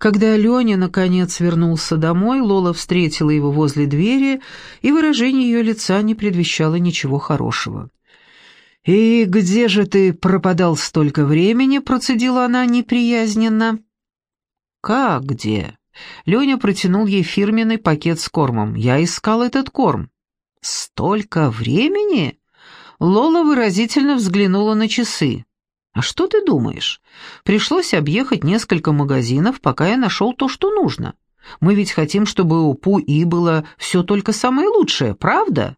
Когда Леня наконец вернулся домой, Лола встретила его возле двери, и выражение ее лица не предвещало ничего хорошего. «И где же ты пропадал столько времени?» — процедила она неприязненно. «Как где?» Леня протянул ей фирменный пакет с кормом. «Я искал этот корм». «Столько времени?» Лола выразительно взглянула на часы. «А что ты думаешь? Пришлось объехать несколько магазинов, пока я нашел то, что нужно. Мы ведь хотим, чтобы у Пу-И было все только самое лучшее, правда?»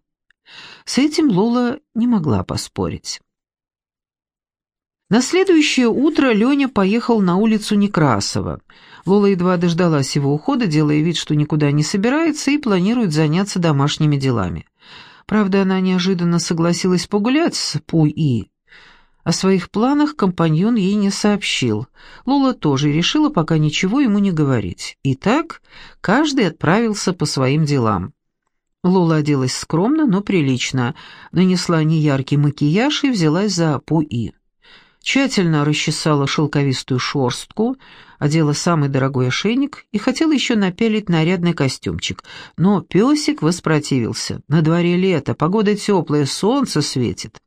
С этим Лола не могла поспорить. На следующее утро Леня поехал на улицу Некрасова. Лола едва дождалась его ухода, делая вид, что никуда не собирается и планирует заняться домашними делами. Правда, она неожиданно согласилась погулять с Пуи. О своих планах компаньон ей не сообщил. Лола тоже решила пока ничего ему не говорить. Итак, каждый отправился по своим делам. Лола оделась скромно, но прилично, нанесла неяркий макияж и взялась за Пуи. Тщательно расчесала шелковистую шорстку, одела самый дорогой ошейник и хотела еще напялить нарядный костюмчик. Но песик воспротивился. На дворе лето, погода теплая, солнце светит.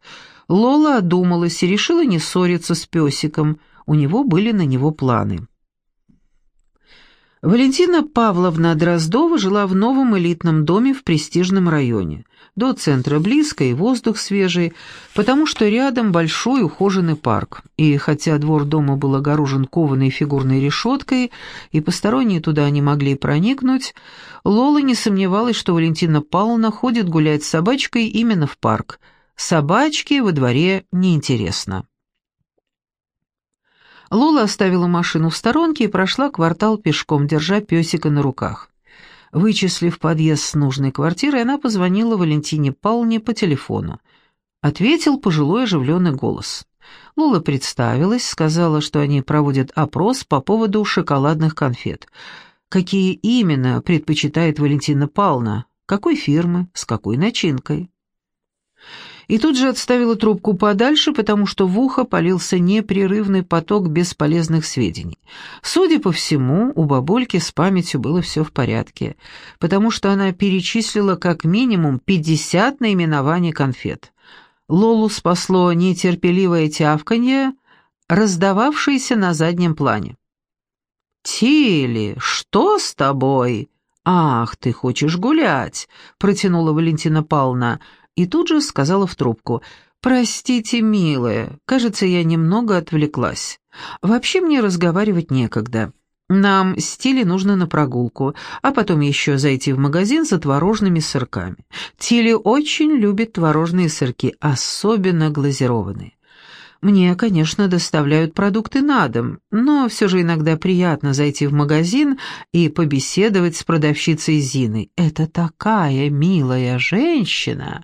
Лола одумалась и решила не ссориться с песиком. У него были на него планы. Валентина Павловна Дроздова жила в новом элитном доме в престижном районе. До центра близко и воздух свежий, потому что рядом большой ухоженный парк. И хотя двор дома был огорожен кованой фигурной решеткой, и посторонние туда не могли проникнуть, Лола не сомневалась, что Валентина Павловна ходит гулять с собачкой именно в парк. Собачке во дворе неинтересно. Лола оставила машину в сторонке и прошла квартал пешком, держа песика на руках. Вычислив подъезд с нужной квартиры, она позвонила Валентине Павловне по телефону. Ответил пожилой оживленный голос. Лола представилась, сказала, что они проводят опрос по поводу шоколадных конфет. Какие именно предпочитает Валентина Павловна? Какой фирмы? С какой начинкой? И тут же отставила трубку подальше, потому что в ухо полился непрерывный поток бесполезных сведений. Судя по всему, у бабульки с памятью было все в порядке, потому что она перечислила как минимум 50 наименований конфет. Лолу спасло нетерпеливое тявканье, раздававшееся на заднем плане. «Тили, что с тобой?» «Ах, ты хочешь гулять!» — протянула Валентина Павловна и тут же сказала в трубку. «Простите, милая, кажется, я немного отвлеклась. Вообще мне разговаривать некогда. Нам с нужно на прогулку, а потом еще зайти в магазин за творожными сырками. Тилли очень любит творожные сырки, особенно глазированные. Мне, конечно, доставляют продукты на дом, но все же иногда приятно зайти в магазин и побеседовать с продавщицей Зиной. Это такая милая женщина!»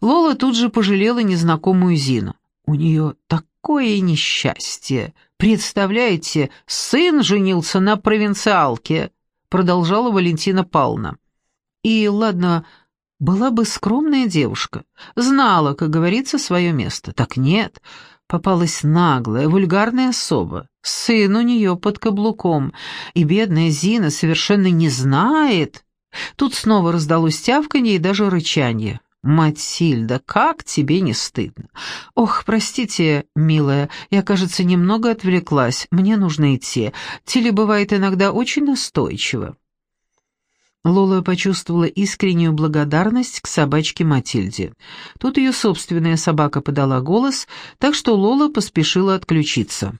Лола тут же пожалела незнакомую Зину. У нее такое несчастье. Представляете, сын женился на провинциалке, продолжала Валентина Павловна. И ладно, была бы скромная девушка, знала, как говорится, свое место. Так нет, попалась наглая, вульгарная особа. Сын у нее под каблуком, и бедная Зина совершенно не знает. Тут снова раздалось тявканье и даже рычание. «Матильда, как тебе не стыдно?» «Ох, простите, милая, я, кажется, немного отвлеклась. Мне нужно идти. Тилли бывает иногда очень настойчиво». Лола почувствовала искреннюю благодарность к собачке Матильде. Тут ее собственная собака подала голос, так что Лола поспешила отключиться.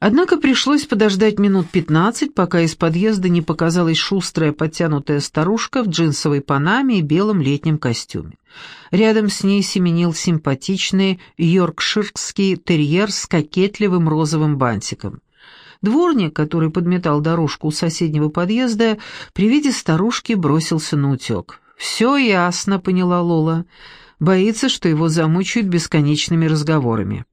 Однако пришлось подождать минут пятнадцать, пока из подъезда не показалась шустрая подтянутая старушка в джинсовой панаме и белом летнем костюме. Рядом с ней семенил симпатичный йоркширский терьер с кокетливым розовым бантиком. Дворник, который подметал дорожку у соседнего подъезда, при виде старушки бросился на утек. «Все ясно», — поняла Лола. Боится, что его замучают бесконечными разговорами.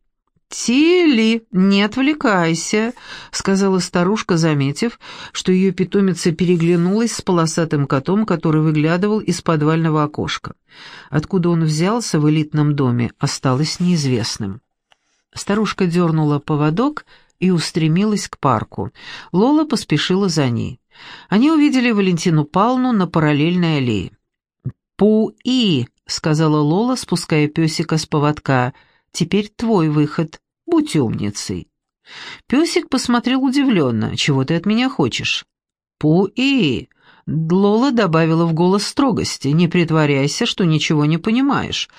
«Тилли, не отвлекайся», — сказала старушка, заметив, что ее питомица переглянулась с полосатым котом, который выглядывал из подвального окошка. Откуда он взялся в элитном доме, осталось неизвестным. Старушка дернула поводок, и устремилась к парку. Лола поспешила за ней. Они увидели Валентину Павловну на параллельной аллее. «Пу-и!» — сказала Лола, спуская песика с поводка. «Теперь твой выход. Будь умницей». Песик посмотрел удивленно. «Чего ты от меня хочешь?» «Пу-и!» Лола добавила в голос строгости. «Не притворяйся, что ничего не понимаешь.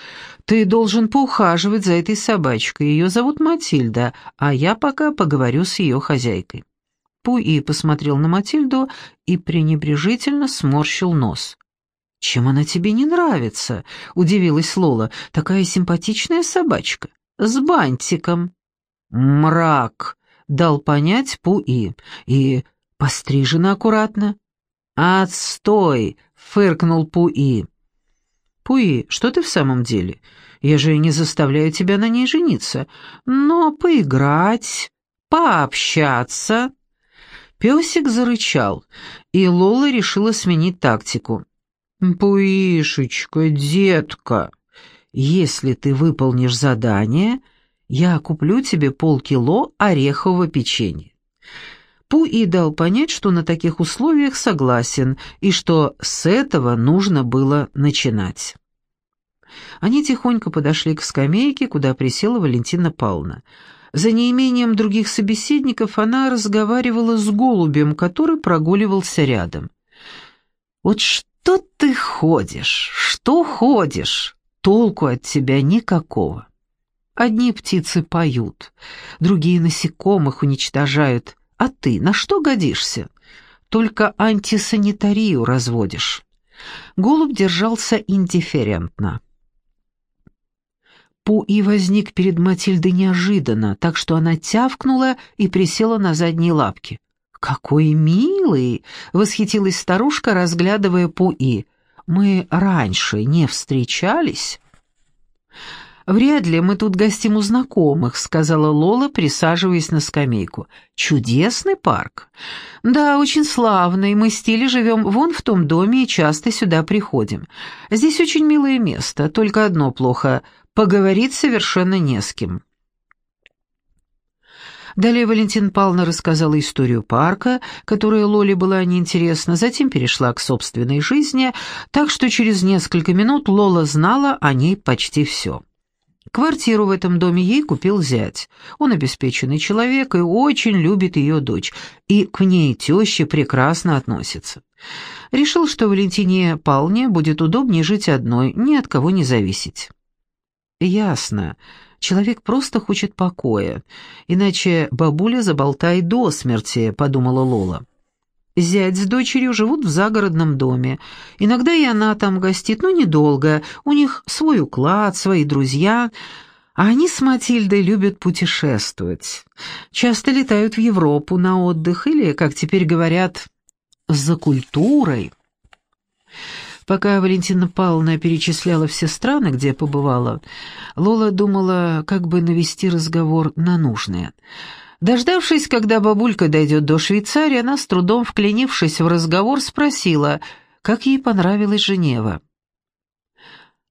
Ты должен поухаживать за этой собачкой. Ее зовут Матильда, а я пока поговорю с ее хозяйкой». Пуи посмотрел на Матильду и пренебрежительно сморщил нос. «Чем она тебе не нравится?» — удивилась Лола. «Такая симпатичная собачка. С бантиком». «Мрак!» — дал понять Пуи. «И пострижена аккуратно». «Отстой!» — фыркнул Пуи. «Пуи, что ты в самом деле? Я же не заставляю тебя на ней жениться. Но поиграть, пообщаться...» Песик зарычал, и Лола решила сменить тактику. «Пуишечка, детка, если ты выполнишь задание, я куплю тебе полкило орехового печенья». Пуи дал понять, что на таких условиях согласен, и что с этого нужно было начинать. Они тихонько подошли к скамейке, куда присела Валентина Павловна. За неимением других собеседников она разговаривала с голубем, который прогуливался рядом. «Вот что ты ходишь? Что ходишь? Толку от тебя никакого. Одни птицы поют, другие насекомых уничтожают, а ты на что годишься? Только антисанитарию разводишь». Голубь держался индифферентно. Пуи возник перед Матильдой неожиданно, так что она тявкнула и присела на задние лапки. «Какой милый!» — восхитилась старушка, разглядывая Пуи. «Мы раньше не встречались?» «Вряд ли мы тут гостим у знакомых», — сказала Лола, присаживаясь на скамейку. «Чудесный парк». «Да, очень славный. Мы с Тилли живем вон в том доме и часто сюда приходим. Здесь очень милое место, только одно плохо — поговорить совершенно не с кем». Далее Валентин Павловна рассказала историю парка, которая Лоле была неинтересна, затем перешла к собственной жизни, так что через несколько минут Лола знала о ней почти все. Квартиру в этом доме ей купил зять. Он обеспеченный человек и очень любит ее дочь, и к ней теща прекрасно относится. Решил, что Валентине Павловне будет удобнее жить одной, ни от кого не зависеть. Ясно. Человек просто хочет покоя, иначе бабуля заболтает до смерти, подумала Лола. Зять с дочерью живут в загородном доме. Иногда и она там гостит, но недолго. У них свой уклад, свои друзья. А они с Матильдой любят путешествовать. Часто летают в Европу на отдых или, как теперь говорят, за культурой. Пока Валентина Павловна перечисляла все страны, где побывала, Лола думала, как бы навести разговор на нужное. Дождавшись, когда бабулька дойдет до Швейцарии, она, с трудом вклинившись в разговор, спросила, как ей понравилась Женева.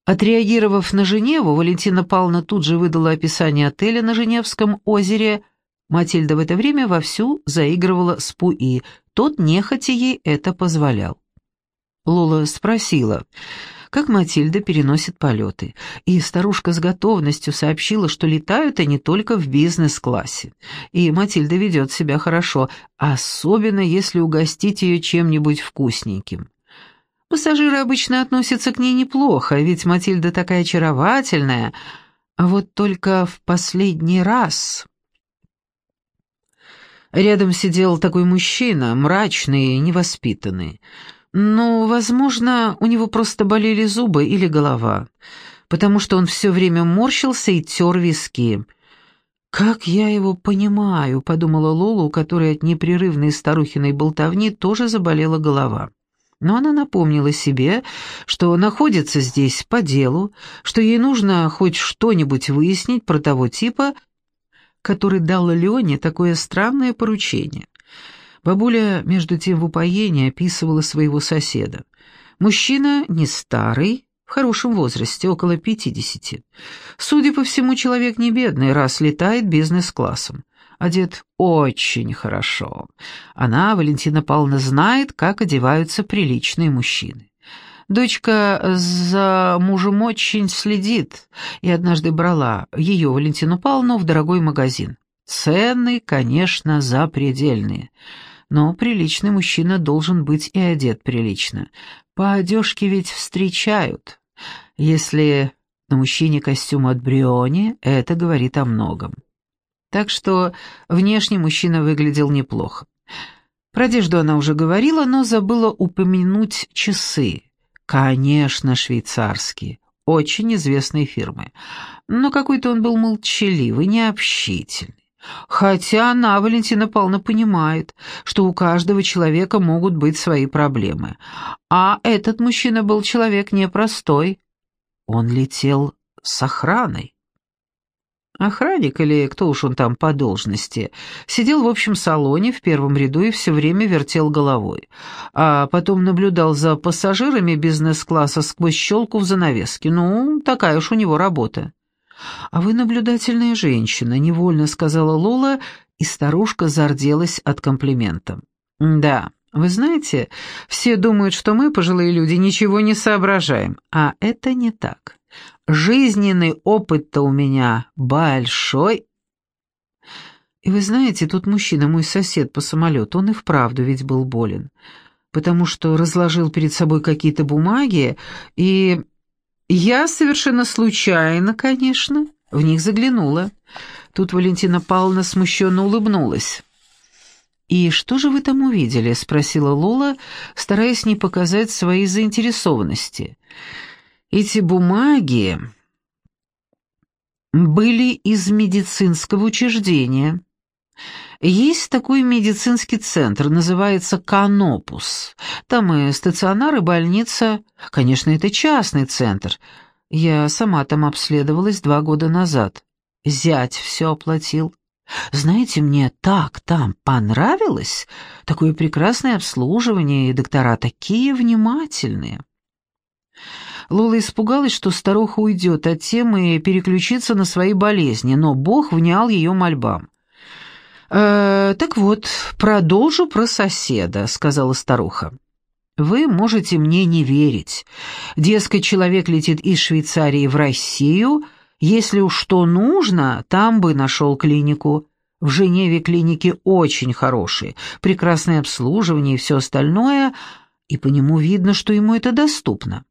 Отреагировав на Женеву, Валентина Павловна тут же выдала описание отеля на Женевском озере. Матильда в это время вовсю заигрывала с Пуи, тот нехотя ей это позволял. Лола спросила, как Матильда переносит полеты, и старушка с готовностью сообщила, что летают они только в бизнес-классе, и Матильда ведет себя хорошо, особенно если угостить ее чем-нибудь вкусненьким. Пассажиры обычно относятся к ней неплохо, ведь Матильда такая очаровательная, а вот только в последний раз... Рядом сидел такой мужчина, мрачный и невоспитанный. Ну, возможно, у него просто болели зубы или голова, потому что он все время морщился и тер виски. «Как я его понимаю», — подумала Лола, у которой от непрерывной старухиной болтовни тоже заболела голова. Но она напомнила себе, что находится здесь по делу, что ей нужно хоть что-нибудь выяснить про того типа, который дал Леоне такое странное поручение. Бабуля, между тем, в упоении описывала своего соседа. Мужчина не старый, в хорошем возрасте, около пятидесяти. Судя по всему, человек не бедный, раз летает бизнес-классом. одет очень хорошо. Она, Валентина Павловна, знает, как одеваются приличные мужчины. Дочка за мужем очень следит, и однажды брала ее, Валентину Павловну, в дорогой магазин. Цены, конечно, запредельные, но приличный мужчина должен быть и одет прилично. По одежке ведь встречают. Если на мужчине костюм от Бриони, это говорит о многом. Так что внешне мужчина выглядел неплохо. Про одежду она уже говорила, но забыла упомянуть часы. Конечно, швейцарские, очень известной фирмы. Но какой-то он был молчаливый, необщительный. Хотя она, Валентина Павловна, понимает, что у каждого человека могут быть свои проблемы. А этот мужчина был человек непростой. Он летел с охраной. Охранник, или кто уж он там по должности, сидел в общем салоне в первом ряду и все время вертел головой, а потом наблюдал за пассажирами бизнес-класса сквозь щелку в занавеске. Ну, такая уж у него работа. «А вы наблюдательная женщина», — невольно сказала Лола, и старушка зарделась от комплимента. «Да, вы знаете, все думают, что мы, пожилые люди, ничего не соображаем, а это не так. Жизненный опыт-то у меня большой». И вы знаете, тут мужчина, мой сосед по самолету, он и вправду ведь был болен, потому что разложил перед собой какие-то бумаги и я совершенно случайно, конечно, в них заглянула. Тут Валентина Павловна смущенно улыбнулась. «И что же вы там увидели?» — спросила Лола, стараясь не показать своей заинтересованности. «Эти бумаги были из медицинского учреждения. Есть такой медицинский центр, называется «Канопус». Там и стационар, и больница. Конечно, это частный центр. Я сама там обследовалась два года назад. Зять все оплатил. Знаете, мне так там понравилось. Такое прекрасное обслуживание, и доктора такие внимательные. Лола испугалась, что старуха уйдет от темы и переключится на свои болезни, но Бог внял ее мольбам. «Э, «Так вот, продолжу про соседа», — сказала старуха. «Вы можете мне не верить. Дескать, человек летит из Швейцарии в Россию. Если уж что нужно, там бы нашел клинику. В Женеве клиники очень хорошие, прекрасное обслуживание и все остальное, и по нему видно, что ему это доступно».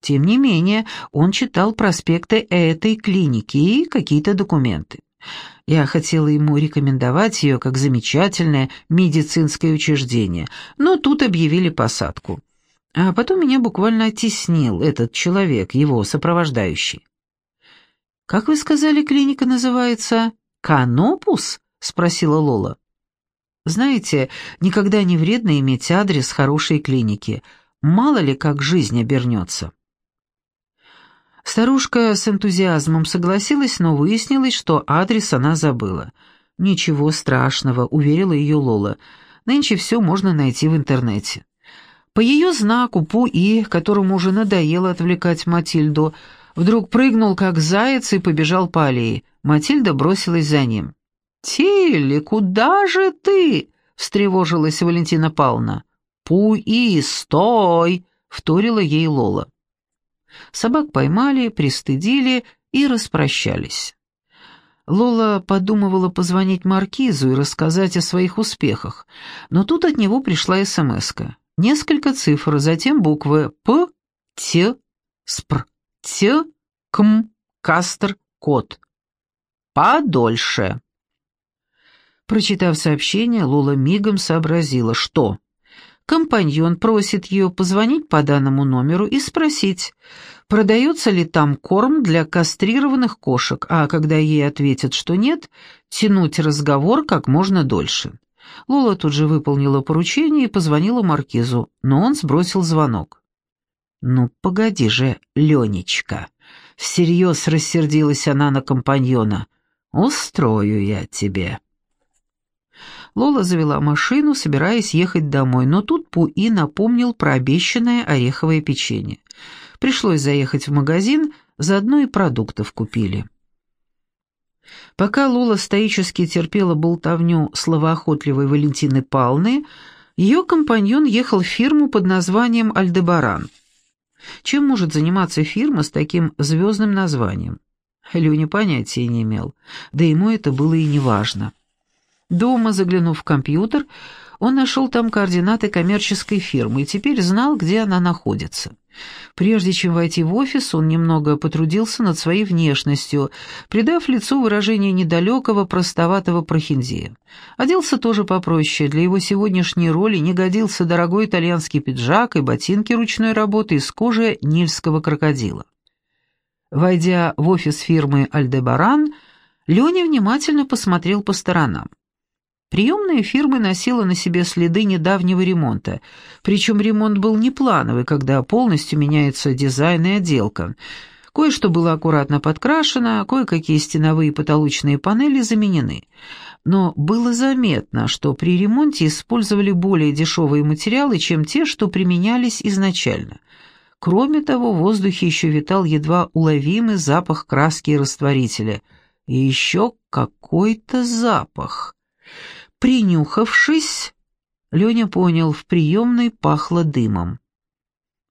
Тем не менее, он читал проспекты этой клиники и какие-то документы. Я хотела ему рекомендовать ее как замечательное медицинское учреждение, но тут объявили посадку. А потом меня буквально оттеснил этот человек, его сопровождающий. «Как вы сказали, клиника называется? Канопус?» — спросила Лола. «Знаете, никогда не вредно иметь адрес хорошей клиники. Мало ли, как жизнь обернется». Старушка с энтузиазмом согласилась, но выяснилось, что адрес она забыла. «Ничего страшного», — уверила ее Лола. «Нынче все можно найти в интернете». По ее знаку Пуи, которому уже надоело отвлекать Матильду, вдруг прыгнул как заяц и побежал по аллее. Матильда бросилась за ним. «Тилли, куда же ты?» — встревожилась Валентина Павловна. «Пуи, стой!» — вторила ей Лола. Собак поймали, пристыдили и распрощались. Лола подумывала позвонить Маркизу и рассказать о своих успехах, но тут от него пришла СМСка. Несколько цифр, затем буквы П, Т, СПР, Т, КМ, Кастер, Код. Подольше. Прочитав сообщение, Лола мигом сообразила, что Компаньон просит ее позвонить по данному номеру и спросить, продается ли там корм для кастрированных кошек, а когда ей ответят, что нет, тянуть разговор как можно дольше. Лола тут же выполнила поручение и позвонила Маркизу, но он сбросил звонок. «Ну, погоди же, Ленечка!» Всерьез рассердилась она на компаньона. «Устрою я тебе». Лола завела машину, собираясь ехать домой, но тут Пуи напомнил про обещанное ореховое печенье. Пришлось заехать в магазин, заодно и продуктов купили. Пока Лола стоически терпела болтовню словоохотливой Валентины Палны, ее компаньон ехал в фирму под названием «Альдебаран». Чем может заниматься фирма с таким звездным названием? Леня понятия не имел, да ему это было и не важно. Дома, заглянув в компьютер, он нашел там координаты коммерческой фирмы и теперь знал, где она находится. Прежде чем войти в офис, он немного потрудился над своей внешностью, придав лицу выражение недалекого, простоватого прохиндея. Оделся тоже попроще, для его сегодняшней роли не годился дорогой итальянский пиджак и ботинки ручной работы из кожи нильского крокодила. Войдя в офис фирмы «Альдебаран», Леня внимательно посмотрел по сторонам. Приемная фирмы носила на себе следы недавнего ремонта, причем ремонт был не плановый, когда полностью меняется дизайн и отделка. Кое-что было аккуратно подкрашено, кое-какие стеновые и потолочные панели заменены. Но было заметно, что при ремонте использовали более дешевые материалы, чем те, что применялись изначально. Кроме того, в воздухе еще витал едва уловимый запах краски и растворителя. И еще какой-то запах. Принюхавшись, Леня понял, в приемной пахло дымом.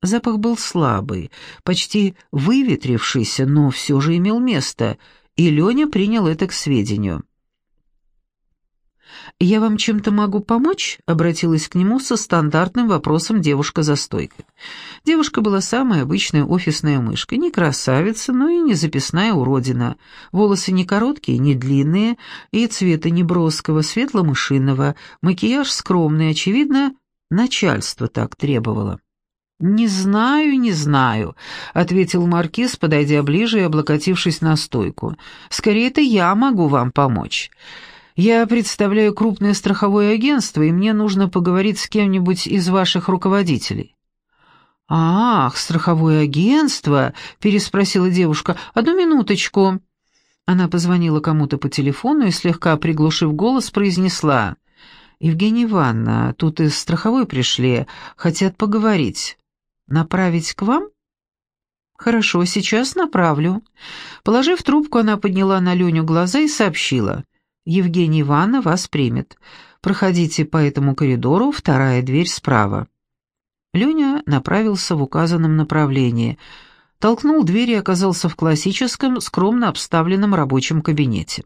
Запах был слабый, почти выветрившийся, но все же имел место, и Леня принял это к сведению. «Я вам чем-то могу помочь?» — обратилась к нему со стандартным вопросом девушка за стойкой. Девушка была самая обычная офисная мышка, не красавица, но и не записная уродина. Волосы не короткие, не длинные, и цвета не броского, светло-мышиного, макияж скромный, очевидно, начальство так требовало. «Не знаю, не знаю», — ответил Маркиз, подойдя ближе и облокотившись на стойку. «Скорее, это я могу вам помочь». Я представляю крупное страховое агентство, и мне нужно поговорить с кем-нибудь из ваших руководителей». «Ах, страховое агентство?» — переспросила девушка. «Одну минуточку». Она позвонила кому-то по телефону и, слегка приглушив голос, произнесла. «Евгения Ивановна, тут из страховой пришли, хотят поговорить. Направить к вам?» «Хорошо, сейчас направлю». Положив трубку, она подняла на Леню глаза и сообщила. Евгения Ивановна вас примет. Проходите по этому коридору, вторая дверь справа». Леня направился в указанном направлении, толкнул дверь и оказался в классическом, скромно обставленном рабочем кабинете.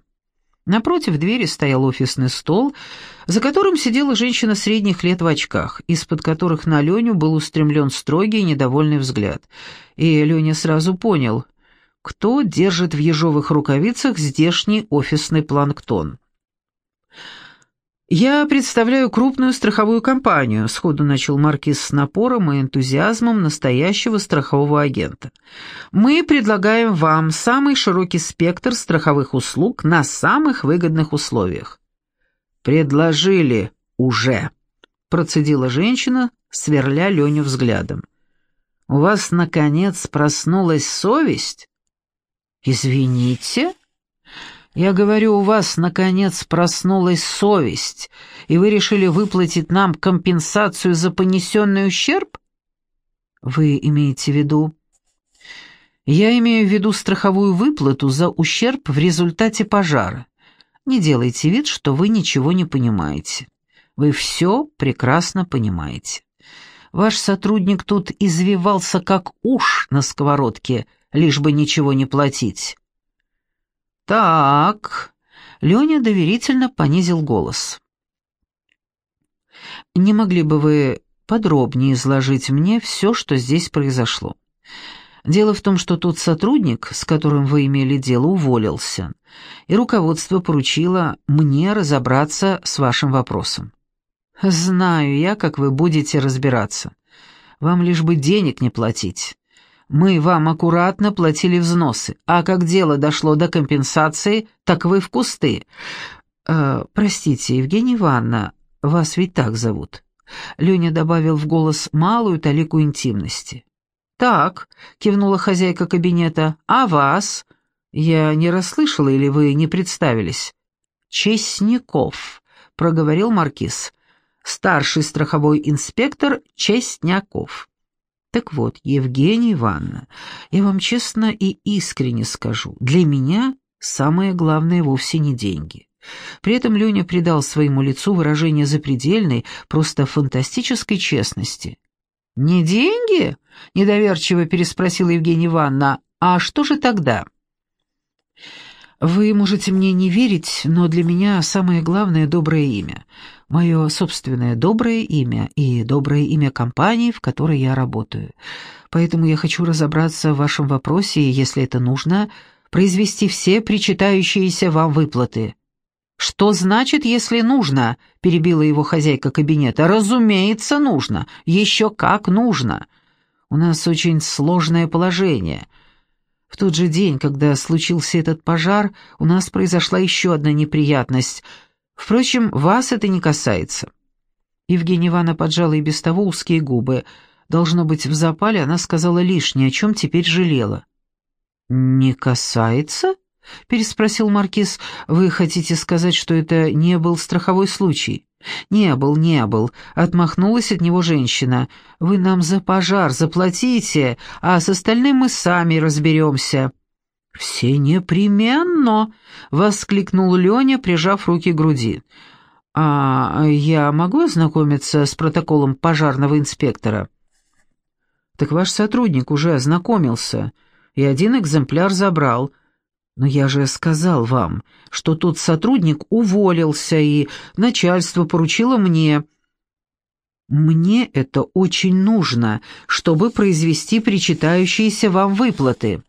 Напротив двери стоял офисный стол, за которым сидела женщина средних лет в очках, из-под которых на Леню был устремлен строгий и недовольный взгляд. И Леня сразу понял, кто держит в ежовых рукавицах здешний офисный планктон. «Я представляю крупную страховую компанию», — сходу начал Маркиз с напором и энтузиазмом настоящего страхового агента. «Мы предлагаем вам самый широкий спектр страховых услуг на самых выгодных условиях». «Предложили уже», — процедила женщина, сверля Леню взглядом. «У вас, наконец, проснулась совесть?» «Извините?» «Я говорю, у вас, наконец, проснулась совесть, и вы решили выплатить нам компенсацию за понесенный ущерб?» «Вы имеете в виду...» «Я имею в виду страховую выплату за ущерб в результате пожара. Не делайте вид, что вы ничего не понимаете. Вы все прекрасно понимаете. Ваш сотрудник тут извивался, как уж на сковородке, — лишь бы ничего не платить. «Так...» — Леня доверительно понизил голос. «Не могли бы вы подробнее изложить мне все, что здесь произошло?» Дело в том, что тот сотрудник, с которым вы имели дело, уволился, и руководство поручило мне разобраться с вашим вопросом. Знаю я, как вы будете разбираться. Вам лишь бы денег не платить. Мы вам аккуратно платили взносы, а как дело дошло до компенсации, так вы в кусты. Э, простите, Евгения Ивановна, вас ведь так зовут. Леня добавил в голос малую талику интимности. «Так», — кивнула хозяйка кабинета, — «а вас?» «Я не расслышала, или вы не представились?» «Честняков», — проговорил маркиз. «Старший страховой инспектор Честняков». Так вот, Евгения Ивановна, я вам честно и искренне скажу, для меня самое главное вовсе не деньги. При этом Леня придал своему лицу выражение запредельной, просто фантастической честности. «Не деньги?» — недоверчиво переспросила Евгения Ивановна. «А что же тогда?» «Вы можете мне не верить, но для меня самое главное — доброе имя. Мое собственное доброе имя и доброе имя компании, в которой я работаю. Поэтому я хочу разобраться в вашем вопросе и, если это нужно, произвести все причитающиеся вам выплаты». «Что значит, если нужно?» — перебила его хозяйка кабинета. «Разумеется, нужно. Еще как нужно. У нас очень сложное положение». В тот же день, когда случился этот пожар, у нас произошла еще одна неприятность. Впрочем, вас это не касается». Евгения Ивановна поджала и без того узкие губы. Должно быть, в запале она сказала лишнее, о чем теперь жалела. «Не касается?» — переспросил Маркиз. «Вы хотите сказать, что это не был страховой случай?» «Не был, не был», — отмахнулась от него женщина. «Вы нам за пожар заплатите, а с остальным мы сами разберемся». «Все непременно!» — воскликнул Леня, прижав руки к груди. «А я могу ознакомиться с протоколом пожарного инспектора?» «Так ваш сотрудник уже ознакомился и один экземпляр забрал». «Но я же сказал вам, что тот сотрудник уволился, и начальство поручило мне...» «Мне это очень нужно, чтобы произвести причитающиеся вам выплаты».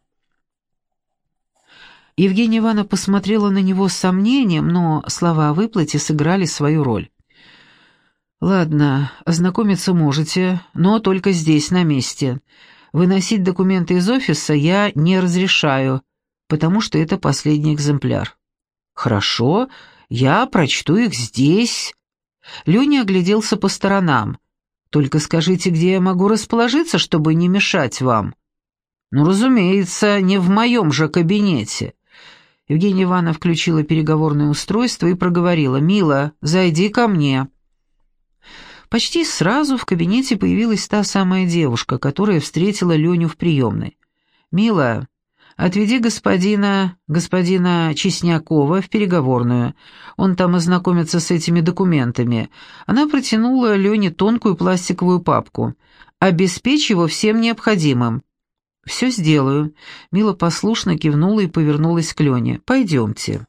Евгения Ивановна посмотрела на него с сомнением, но слова о выплате сыграли свою роль. «Ладно, ознакомиться можете, но только здесь, на месте. Выносить документы из офиса я не разрешаю, потому что это последний экземпляр». «Хорошо, я прочту их здесь». Леня огляделся по сторонам. «Только скажите, где я могу расположиться, чтобы не мешать вам?» «Ну, разумеется, не в моем же кабинете». Евгения Ивановна включила переговорное устройство и проговорила. «Мила, зайди ко мне». Почти сразу в кабинете появилась та самая девушка, которая встретила Леню в приемной. «Мила, отведи господина, господина Чеснякова в переговорную. Он там ознакомится с этими документами». Она протянула Лене тонкую пластиковую папку. «Обеспечь его всем необходимым». «Все сделаю». Мила послушно кивнула и повернулась к Лене. «Пойдемте».